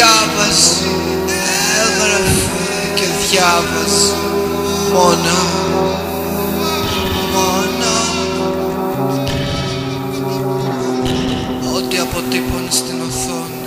διάβαση έγραφε και διάβασες μόνο, μόνο, ό,τι αποτύπωνε στην οθόνη.